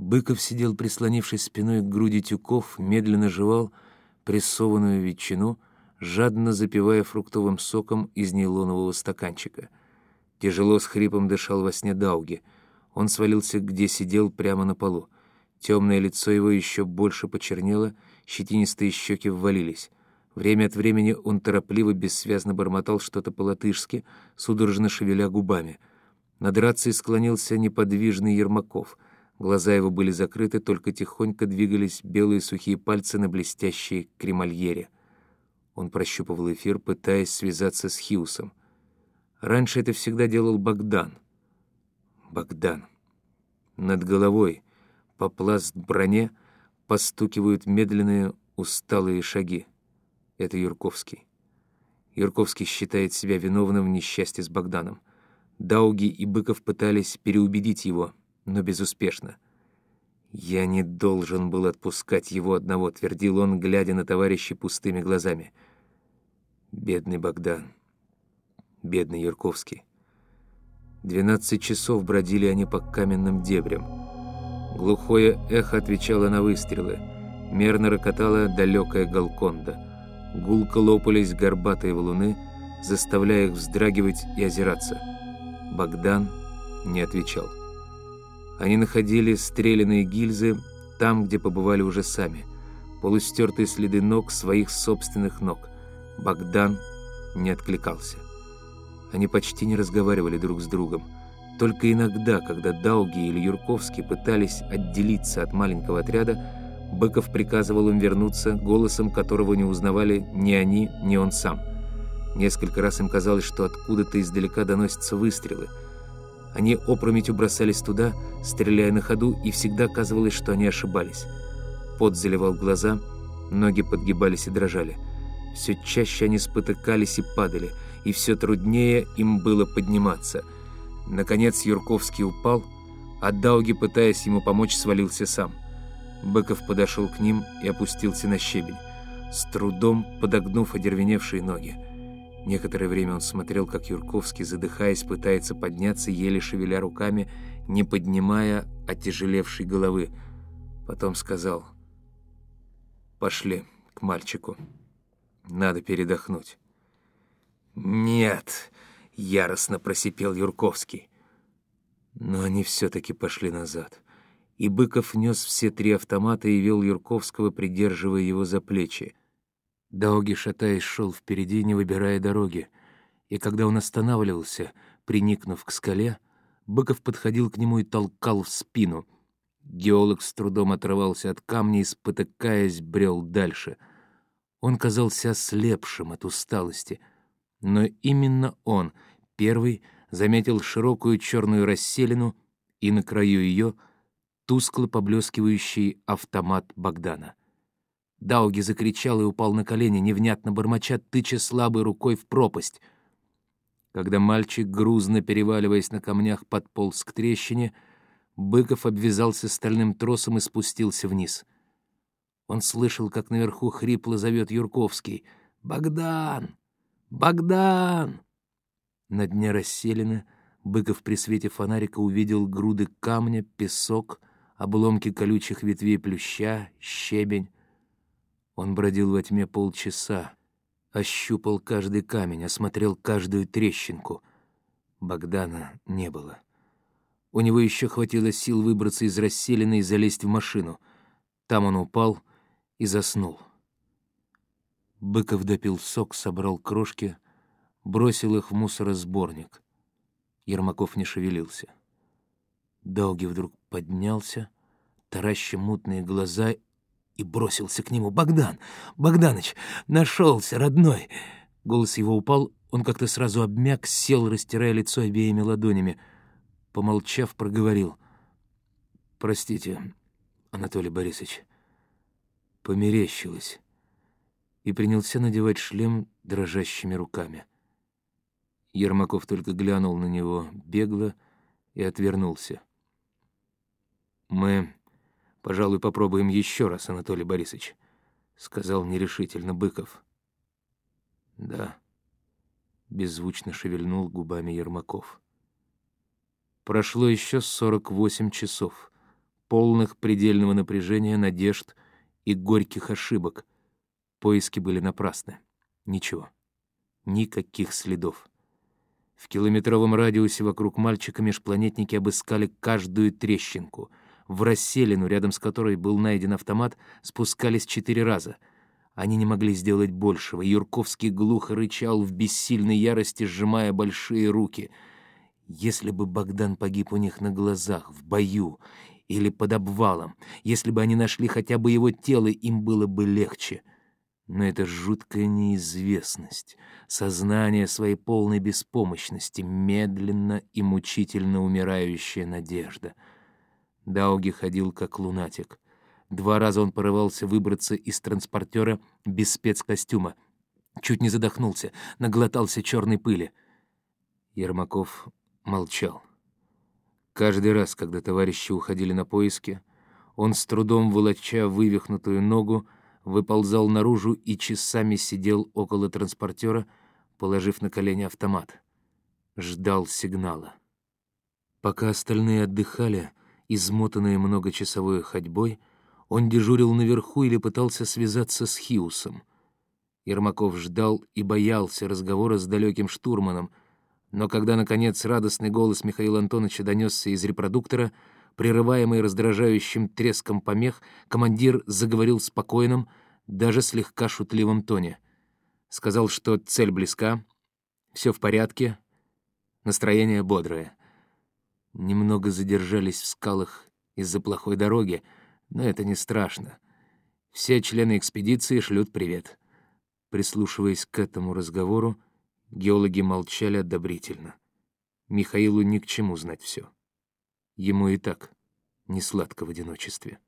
Быков сидел, прислонившись спиной к груди тюков, медленно жевал прессованную ветчину, жадно запивая фруктовым соком из нейлонового стаканчика. Тяжело с хрипом дышал во сне Дауги. Он свалился, где сидел, прямо на полу. Темное лицо его еще больше почернело, щетинистые щеки ввалились. Время от времени он торопливо, бессвязно бормотал что-то по-латышски, судорожно шевеля губами. Над рацией склонился неподвижный Ермаков — Глаза его были закрыты, только тихонько двигались белые сухие пальцы на блестящей кремальере. Он прощупывал эфир, пытаясь связаться с Хиусом. Раньше это всегда делал Богдан. Богдан. Над головой, по пласт броне, постукивают медленные, усталые шаги. Это Юрковский. Юрковский считает себя виновным в несчастье с Богданом. Дауги и Быков пытались переубедить его — но безуспешно. «Я не должен был отпускать его одного», — твердил он, глядя на товарища пустыми глазами. Бедный Богдан. Бедный Юрковский. Двенадцать часов бродили они по каменным дебрям. Глухое эхо отвечало на выстрелы. Мерно рокотала далекая Галконда. Гулко лопались горбатые валуны, заставляя их вздрагивать и озираться. Богдан не отвечал. Они находили стрелянные гильзы там, где побывали уже сами. Полустертые следы ног своих собственных ног. Богдан не откликался. Они почти не разговаривали друг с другом. Только иногда, когда Дауги или Юрковский пытались отделиться от маленького отряда, Быков приказывал им вернуться, голосом которого не узнавали ни они, ни он сам. Несколько раз им казалось, что откуда-то издалека доносятся выстрелы – они опрометью бросались туда, стреляя на ходу, и всегда казалось, что они ошибались. Пот заливал глаза, ноги подгибались и дрожали. Все чаще они спотыкались и падали, и все труднее им было подниматься. Наконец Юрковский упал, а Дауги, пытаясь ему помочь, свалился сам. Быков подошел к ним и опустился на щебень, с трудом подогнув одервеневшие ноги. Некоторое время он смотрел, как Юрковский, задыхаясь, пытается подняться, еле шевеля руками, не поднимая отяжелевшей головы. Потом сказал, «Пошли к мальчику. Надо передохнуть». «Нет!» — яростно просипел Юрковский. Но они все-таки пошли назад. И Быков нес все три автомата и вел Юрковского, придерживая его за плечи. Дауги, шатаясь, шел впереди, не выбирая дороги, и когда он останавливался, приникнув к скале, Быков подходил к нему и толкал в спину. Геолог с трудом отрывался от камня и, спотыкаясь, брел дальше. Он казался ослепшим от усталости, но именно он, первый, заметил широкую черную расселину и на краю ее тускло поблескивающий автомат Богдана. Дауги закричал и упал на колени, невнятно бормоча, тыча слабой рукой в пропасть. Когда мальчик, грузно переваливаясь на камнях, подполз к трещине, Быков обвязался стальным тросом и спустился вниз. Он слышал, как наверху хрипло зовет Юрковский. «Богдан! Богдан!» На дне расселены Быков при свете фонарика увидел груды камня, песок, обломки колючих ветвей плюща, щебень. Он бродил во тьме полчаса, ощупал каждый камень, осмотрел каждую трещинку. Богдана не было. У него еще хватило сил выбраться из расселины и залезть в машину. Там он упал и заснул. Быков допил сок, собрал крошки, бросил их в мусоросборник. Ермаков не шевелился. Долги вдруг поднялся, тараща мутные глаза и бросился к нему. «Богдан! Богданыч! Нашелся, родной!» Голос его упал, он как-то сразу обмяк, сел, растирая лицо обеими ладонями. Помолчав, проговорил. «Простите, Анатолий Борисович, померещилось». И принялся надевать шлем дрожащими руками. Ермаков только глянул на него бегло и отвернулся. «Мы Пожалуй, попробуем еще раз, Анатолий Борисович», — сказал нерешительно Быков. «Да», — беззвучно шевельнул губами Ермаков. Прошло еще сорок восемь часов. полных предельного напряжения, надежд и горьких ошибок. Поиски были напрасны. Ничего. Никаких следов. В километровом радиусе вокруг мальчика межпланетники обыскали каждую трещинку. В расселину, рядом с которой был найден автомат, спускались четыре раза. Они не могли сделать большего. Юрковский глухо рычал в бессильной ярости, сжимая большие руки. Если бы Богдан погиб у них на глазах, в бою или под обвалом, если бы они нашли хотя бы его тело, им было бы легче — но это жуткая неизвестность, сознание своей полной беспомощности, медленно и мучительно умирающая надежда. Дауги ходил как лунатик. Два раза он порывался выбраться из транспортера без спецкостюма. Чуть не задохнулся, наглотался черной пыли. Ермаков молчал. Каждый раз, когда товарищи уходили на поиски, он с трудом волоча вывихнутую ногу, выползал наружу и часами сидел около транспортера, положив на колени автомат. Ждал сигнала. Пока остальные отдыхали, измотанные многочасовой ходьбой, он дежурил наверху или пытался связаться с Хиусом. Ермаков ждал и боялся разговора с далеким штурманом, но когда, наконец, радостный голос Михаила Антоновича донесся из репродуктора — Прерываемый раздражающим треском помех, командир заговорил спокойным, даже слегка шутливом тоне. Сказал, что цель близка, все в порядке, настроение бодрое. Немного задержались в скалах из-за плохой дороги, но это не страшно. Все члены экспедиции шлют привет. Прислушиваясь к этому разговору, геологи молчали одобрительно. Михаилу ни к чему знать все. Ему и так не сладко в одиночестве.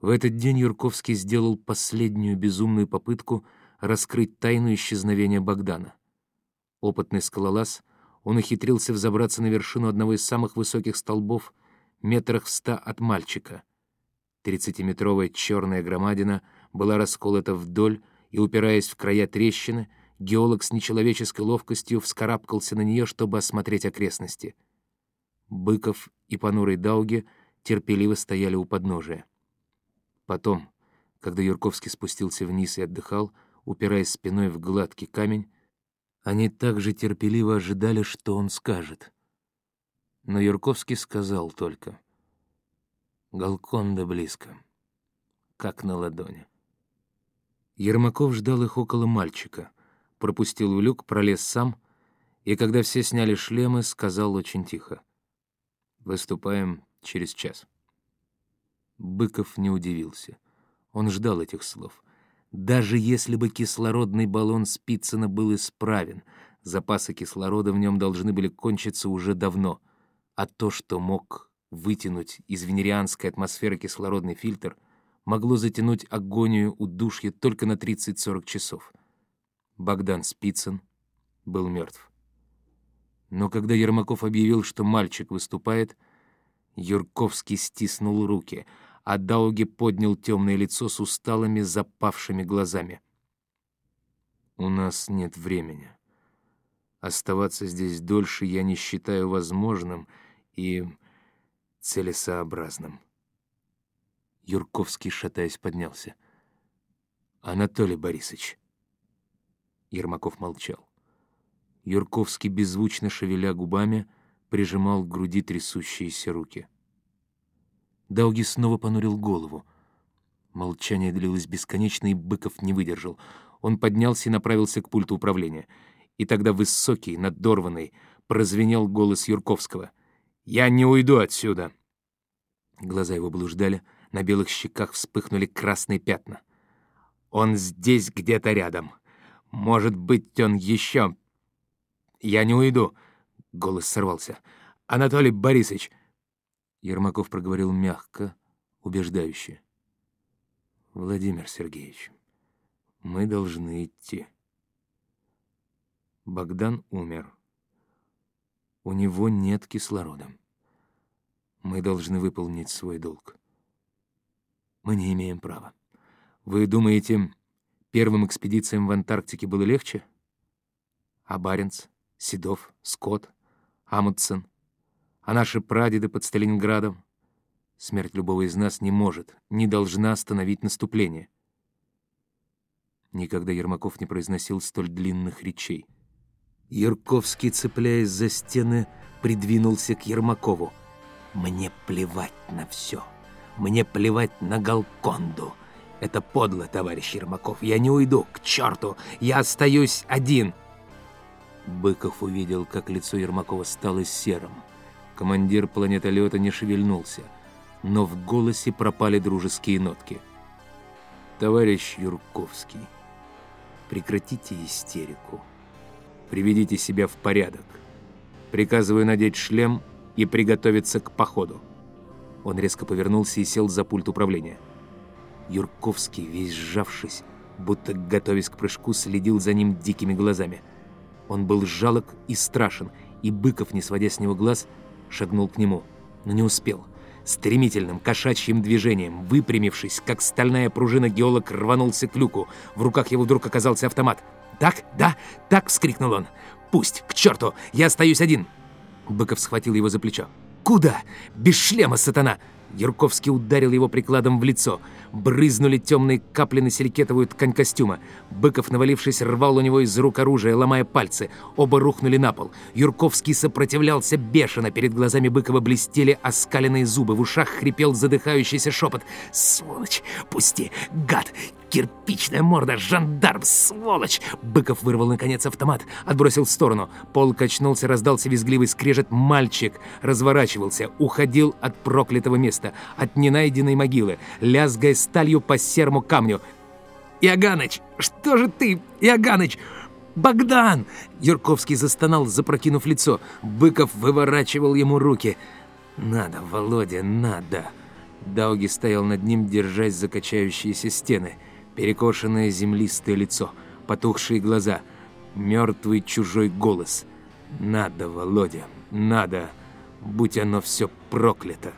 В этот день Юрковский сделал последнюю безумную попытку раскрыть тайну исчезновения Богдана. Опытный скалолаз, он ухитрился взобраться на вершину одного из самых высоких столбов, метрах в ста от мальчика. Тридцатиметровая черная громадина была расколота вдоль, и, упираясь в края трещины, геолог с нечеловеческой ловкостью вскарабкался на нее, чтобы осмотреть окрестности — Быков и понурый Дауги терпеливо стояли у подножия. Потом, когда Юрковский спустился вниз и отдыхал, упираясь спиной в гладкий камень, они также терпеливо ожидали, что он скажет. Но Юрковский сказал только «Галконда близко, как на ладони». Ермаков ждал их около мальчика, пропустил в люк, пролез сам, и когда все сняли шлемы, сказал очень тихо. Выступаем через час». Быков не удивился. Он ждал этих слов. Даже если бы кислородный баллон Спицына был исправен, запасы кислорода в нем должны были кончиться уже давно, а то, что мог вытянуть из венерианской атмосферы кислородный фильтр, могло затянуть агонию удушья только на 30-40 часов. Богдан Спицын был мертв. Но когда Ермаков объявил, что мальчик выступает, Юрковский стиснул руки, а Дауги поднял темное лицо с усталыми запавшими глазами. «У нас нет времени. Оставаться здесь дольше я не считаю возможным и целесообразным». Юрковский, шатаясь, поднялся. «Анатолий Борисович». Ермаков молчал. Юрковский, беззвучно шевеля губами, прижимал к груди трясущиеся руки. Дауги снова понурил голову. Молчание длилось бесконечно, и Быков не выдержал. Он поднялся и направился к пульту управления. И тогда высокий, надорванный, прозвенел голос Юрковского. «Я не уйду отсюда!» Глаза его блуждали, на белых щеках вспыхнули красные пятна. «Он здесь где-то рядом. Может быть, он еще «Я не уйду!» — голос сорвался. «Анатолий Борисович!» Ермаков проговорил мягко, убеждающе. «Владимир Сергеевич, мы должны идти». Богдан умер. У него нет кислорода. Мы должны выполнить свой долг. Мы не имеем права. Вы думаете, первым экспедициям в Антарктике было легче? А Баренц? Седов, Скотт, Амундсен, а наши прадеды под Сталинградом. Смерть любого из нас не может, не должна остановить наступление. Никогда Ермаков не произносил столь длинных речей. Юрковский, цепляясь за стены, придвинулся к Ермакову. «Мне плевать на все. Мне плевать на Галконду. Это подло, товарищ Ермаков. Я не уйду, к черту. Я остаюсь один». Быков увидел, как лицо Ермакова стало серым. Командир планетолета не шевельнулся, но в голосе пропали дружеские нотки. «Товарищ Юрковский, прекратите истерику. Приведите себя в порядок. Приказываю надеть шлем и приготовиться к походу». Он резко повернулся и сел за пульт управления. Юрковский, весь сжавшись, будто готовясь к прыжку, следил за ним дикими глазами. Он был жалок и страшен, и Быков, не сводя с него глаз, шагнул к нему, но не успел. Стремительным кошачьим движением, выпрямившись, как стальная пружина, геолог рванулся к люку. В руках его вдруг оказался автомат. «Так, да, так!» — вскрикнул он. «Пусть, к черту! Я остаюсь один!» Быков схватил его за плечо. «Куда? Без шлема, сатана!» Юрковский ударил его прикладом в лицо. Брызнули темные капли на силикетовую ткань костюма. Быков, навалившись, рвал у него из рук оружие, ломая пальцы. Оба рухнули на пол. Юрковский сопротивлялся бешено. Перед глазами Быкова блестели оскаленные зубы. В ушах хрипел задыхающийся шепот. «Сволочь! Пусти! Гад! Кирпичная морда! Жандарм! Сволочь!» Быков вырвал, наконец, автомат. Отбросил в сторону. Пол качнулся, раздался визгливый скрежет. Мальчик разворачивался, уходил от проклятого места, от ненайденной могилы, лязгая сталью по серому камню. «Иоганыч! Что же ты, Иоганыч?» «Богдан!» Юрковский застонал, запрокинув лицо. Быков выворачивал ему руки. «Надо, Володя, надо!» Дауги стоял над ним, держась за качающиеся стены. Перекошенное землистое лицо, потухшие глаза, мертвый чужой голос. «Надо, Володя, надо! Будь оно все проклято!»